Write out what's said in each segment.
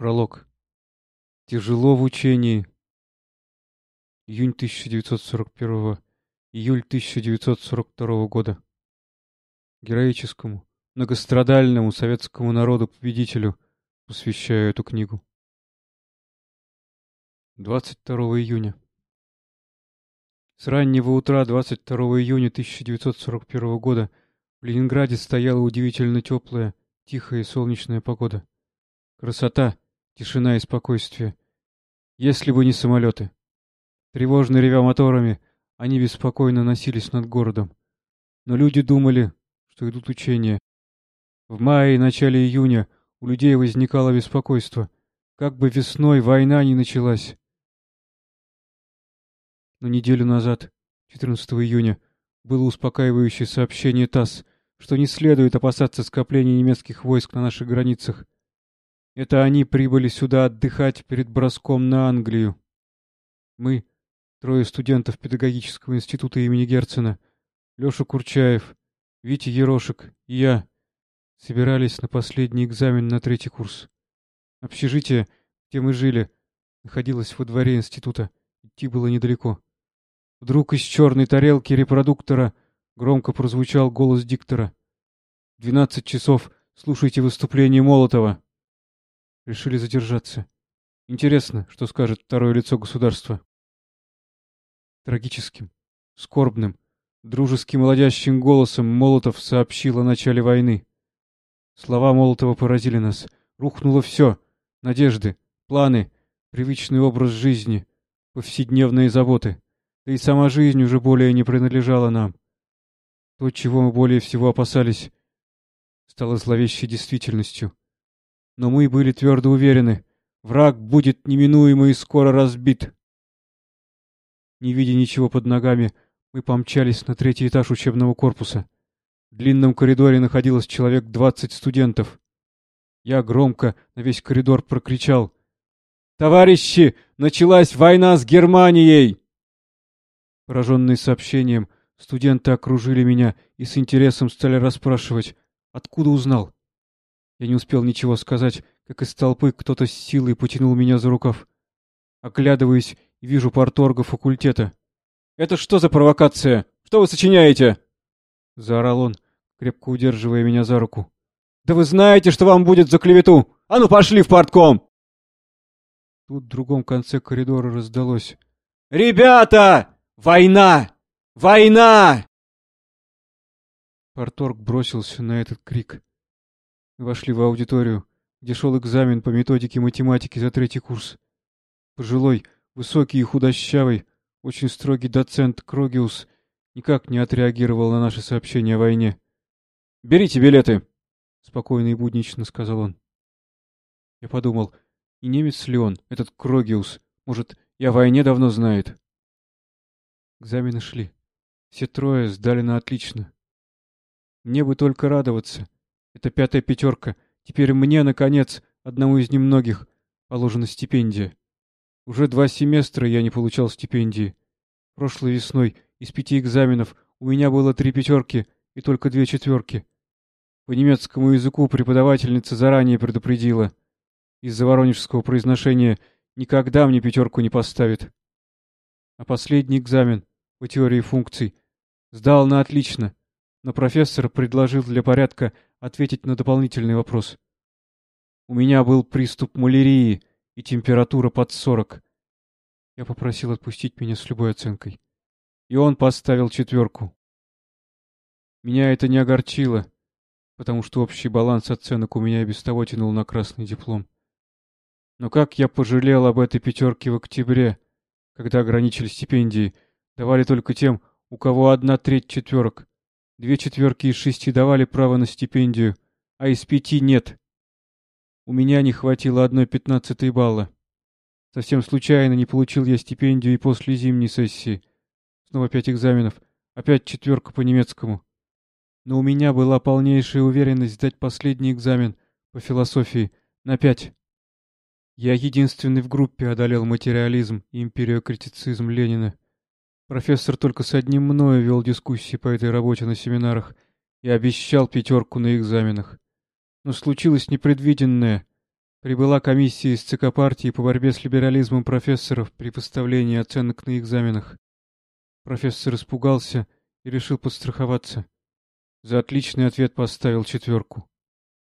Пролог. Тяжело в учении. Июнь 1941 июль 1942 года. Героическому, многострадальному советскому народу-победителю посвящаю эту книгу. 22 июня. С раннего утра 22 июня 1941 года в Ленинграде стояла удивительно теплая, тихая и солнечная погода. Красота, Тишина и спокойствие. Если бы не самолеты. Тревожно ревя моторами, они беспокойно носились над городом. Но люди думали, что идут учения. В мае и начале июня у людей возникало беспокойство. Как бы весной война не началась. Но неделю назад, 14 июня, было успокаивающее сообщение ТАСС, что не следует опасаться скопления немецких войск на наших границах. Это они прибыли сюда отдыхать перед броском на Англию. Мы, трое студентов педагогического института имени Герцена, Леша Курчаев, Витя Ерошек и я, собирались на последний экзамен на третий курс. Общежитие, где мы жили, находилось во дворе института. Идти было недалеко. Вдруг из черной тарелки репродуктора громко прозвучал голос диктора. «Двенадцать часов. Слушайте выступление Молотова». Решили задержаться. Интересно, что скажет второе лицо государства. Трагическим, скорбным, дружеским молодящим голосом Молотов сообщил о начале войны. Слова Молотова поразили нас. Рухнуло все. Надежды, планы, привычный образ жизни, повседневные заботы. Да и сама жизнь уже более не принадлежала нам. То, чего мы более всего опасались, стало зловещей действительностью. Но мы были твердо уверены, враг будет неминуемо и скоро разбит. Не видя ничего под ногами, мы помчались на третий этаж учебного корпуса. В длинном коридоре находилось человек двадцать студентов. Я громко на весь коридор прокричал. «Товарищи, началась война с Германией!» Пораженные сообщением, студенты окружили меня и с интересом стали расспрашивать, откуда узнал. Я не успел ничего сказать, как из толпы кто-то с силой потянул меня за рукав. Оглядываясь, вижу порторга факультета. «Это что за провокация? Что вы сочиняете?» Заорал он, крепко удерживая меня за руку. «Да вы знаете, что вам будет за клевету! А ну пошли в портком!» Тут в другом конце коридора раздалось. «Ребята! Война! Война!» Порторг бросился на этот крик. Вошли в аудиторию, где шел экзамен по методике математики за третий курс. Пожилой, высокий и худощавый, очень строгий доцент Крогиус никак не отреагировал на наше сообщение о войне. «Берите билеты!» — спокойно и буднично сказал он. Я подумал, и немец ли он, этот Крогиус? Может, и о войне давно знает? Экзамены шли. Все трое сдали на отлично. Мне бы только радоваться. Это пятая пятерка. Теперь мне, наконец, одному из немногих, положена стипендия. Уже два семестра я не получал стипендии. Прошлой весной из пяти экзаменов у меня было три пятерки и только две четверки. По немецкому языку преподавательница заранее предупредила. Из-за воронежского произношения никогда мне пятерку не поставит. А последний экзамен по теории функций сдал на отлично, но профессор предложил для порядка ответить на дополнительный вопрос. У меня был приступ малярии и температура под сорок. Я попросил отпустить меня с любой оценкой. И он поставил четверку. Меня это не огорчило, потому что общий баланс оценок у меня и без того тянул на красный диплом. Но как я пожалел об этой пятерке в октябре, когда ограничили стипендии, давали только тем, у кого одна треть четверок. Две четверки из шести давали право на стипендию, а из пяти нет. У меня не хватило одной пятнадцатой балла. Совсем случайно не получил я стипендию и после зимней сессии. Снова пять экзаменов, опять четверка по немецкому. Но у меня была полнейшая уверенность сдать последний экзамен по философии на пять. Я единственный в группе одолел материализм и империокритицизм Ленина. Профессор только с одним мною вел дискуссии по этой работе на семинарах и обещал пятерку на экзаменах. Но случилось непредвиденное. Прибыла комиссия из ЦК партии по борьбе с либерализмом профессоров при поставлении оценок на экзаменах. Профессор испугался и решил подстраховаться. За отличный ответ поставил четверку.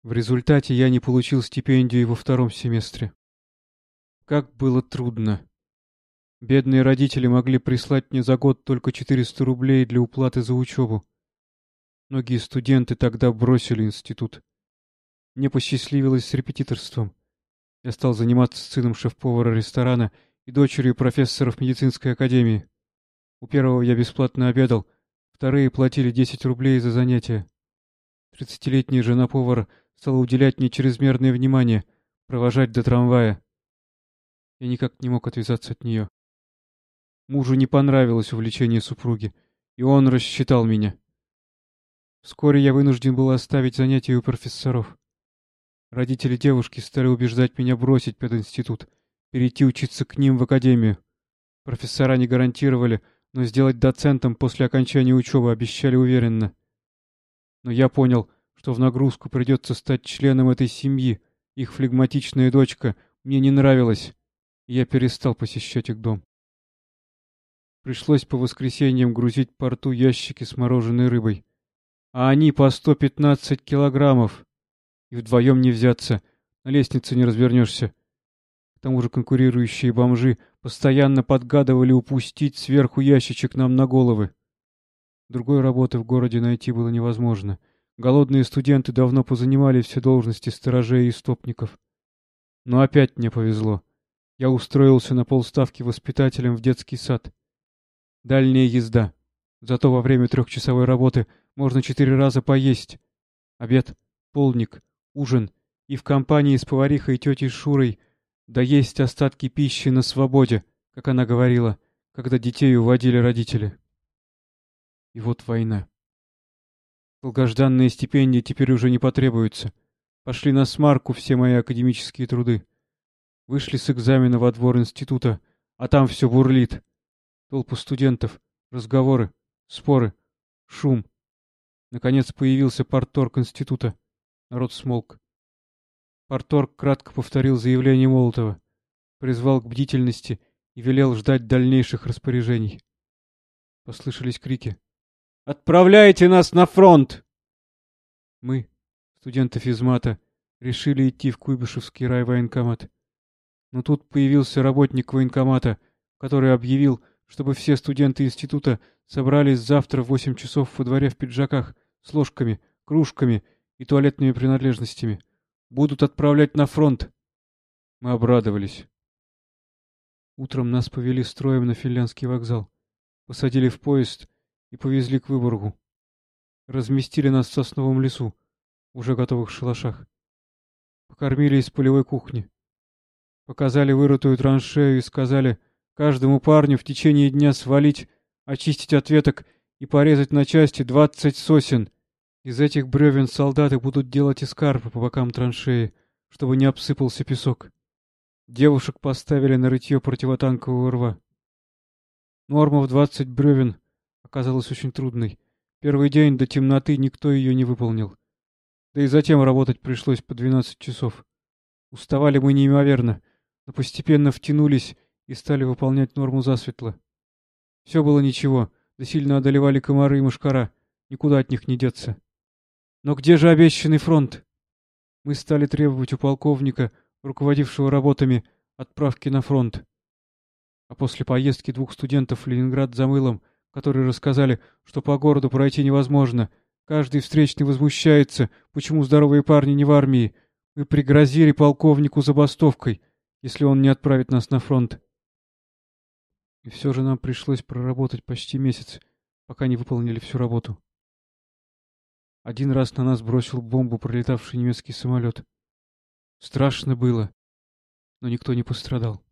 В результате я не получил стипендию во втором семестре. Как было трудно. Бедные родители могли прислать мне за год только 400 рублей для уплаты за учебу. Многие студенты тогда бросили институт. Мне посчастливилось с репетиторством. Я стал заниматься с сыном шеф-повара ресторана и дочерью профессоров медицинской академии. У первого я бесплатно обедал, вторые платили 10 рублей за занятия. Тридцатилетняя жена повара стала уделять мне чрезмерное внимание, провожать до трамвая. Я никак не мог отвязаться от нее. Мужу не понравилось увлечение супруги, и он рассчитал меня. Вскоре я вынужден был оставить занятия у профессоров. Родители девушки стали убеждать меня бросить пединститут, перейти учиться к ним в академию. Профессора не гарантировали, но сделать доцентом после окончания учебы обещали уверенно. Но я понял, что в нагрузку придется стать членом этой семьи. Их флегматичная дочка мне не нравилась, и я перестал посещать их дом. Пришлось по воскресеньям грузить порту ящики с мороженой рыбой а они по сто пятнадцать килограммов. И вдвоем не взяться, на лестнице не развернешься. К тому же конкурирующие бомжи постоянно подгадывали упустить сверху ящичек нам на головы. Другой работы в городе найти было невозможно. Голодные студенты давно позанимали все должности сторожей и стопников. Но опять мне повезло. Я устроился на полставки воспитателем в детский сад. Дальняя езда. Зато во время трехчасовой работы можно четыре раза поесть. Обед, полник, ужин и в компании с поварихой и тетей Шурой доесть остатки пищи на свободе, как она говорила, когда детей уводили родители. И вот война. Долгожданные стипендии теперь уже не потребуются. Пошли на смарку все мои академические труды. Вышли с экзамена во двор института, а там все бурлит. Толпы студентов, разговоры, споры, шум. Наконец появился порторг института. Народ смолк. Порторг кратко повторил заявление Молотова, призвал к бдительности и велел ждать дальнейших распоряжений. Послышались крики. «Отправляйте нас на фронт!» Мы, студенты физмата, решили идти в Куйбышевский райвоенкомат. Но тут появился работник военкомата, который объявил, чтобы все студенты института собрались завтра в восемь часов во дворе в пиджаках, с ложками, кружками и туалетными принадлежностями. Будут отправлять на фронт. Мы обрадовались. Утром нас повели строем на финляндский вокзал. Посадили в поезд и повезли к Выборгу. Разместили нас в сосновом лесу, уже готовых шалашах. Покормили из полевой кухни. Показали вырытую траншею и сказали — Каждому парню в течение дня свалить, очистить от веток и порезать на части двадцать сосен. Из этих бревен солдаты будут делать эскарпы по бокам траншеи, чтобы не обсыпался песок. Девушек поставили на рытье противотанкового рва. Норма в двадцать бревен оказалась очень трудной. Первый день до темноты никто ее не выполнил. Да и затем работать пришлось по двенадцать часов. Уставали мы неимоверно, но постепенно втянулись и стали выполнять норму засветло. Все было ничего, да сильно одолевали комары и мушкара, никуда от них не деться. Но где же обещанный фронт? Мы стали требовать у полковника, руководившего работами, отправки на фронт. А после поездки двух студентов в Ленинград за мылом, которые рассказали, что по городу пройти невозможно, каждый встречный возмущается, почему здоровые парни не в армии, мы пригрозили полковнику забастовкой, если он не отправит нас на фронт. И все же нам пришлось проработать почти месяц, пока не выполнили всю работу. Один раз на нас бросил бомбу пролетавший немецкий самолет. Страшно было, но никто не пострадал.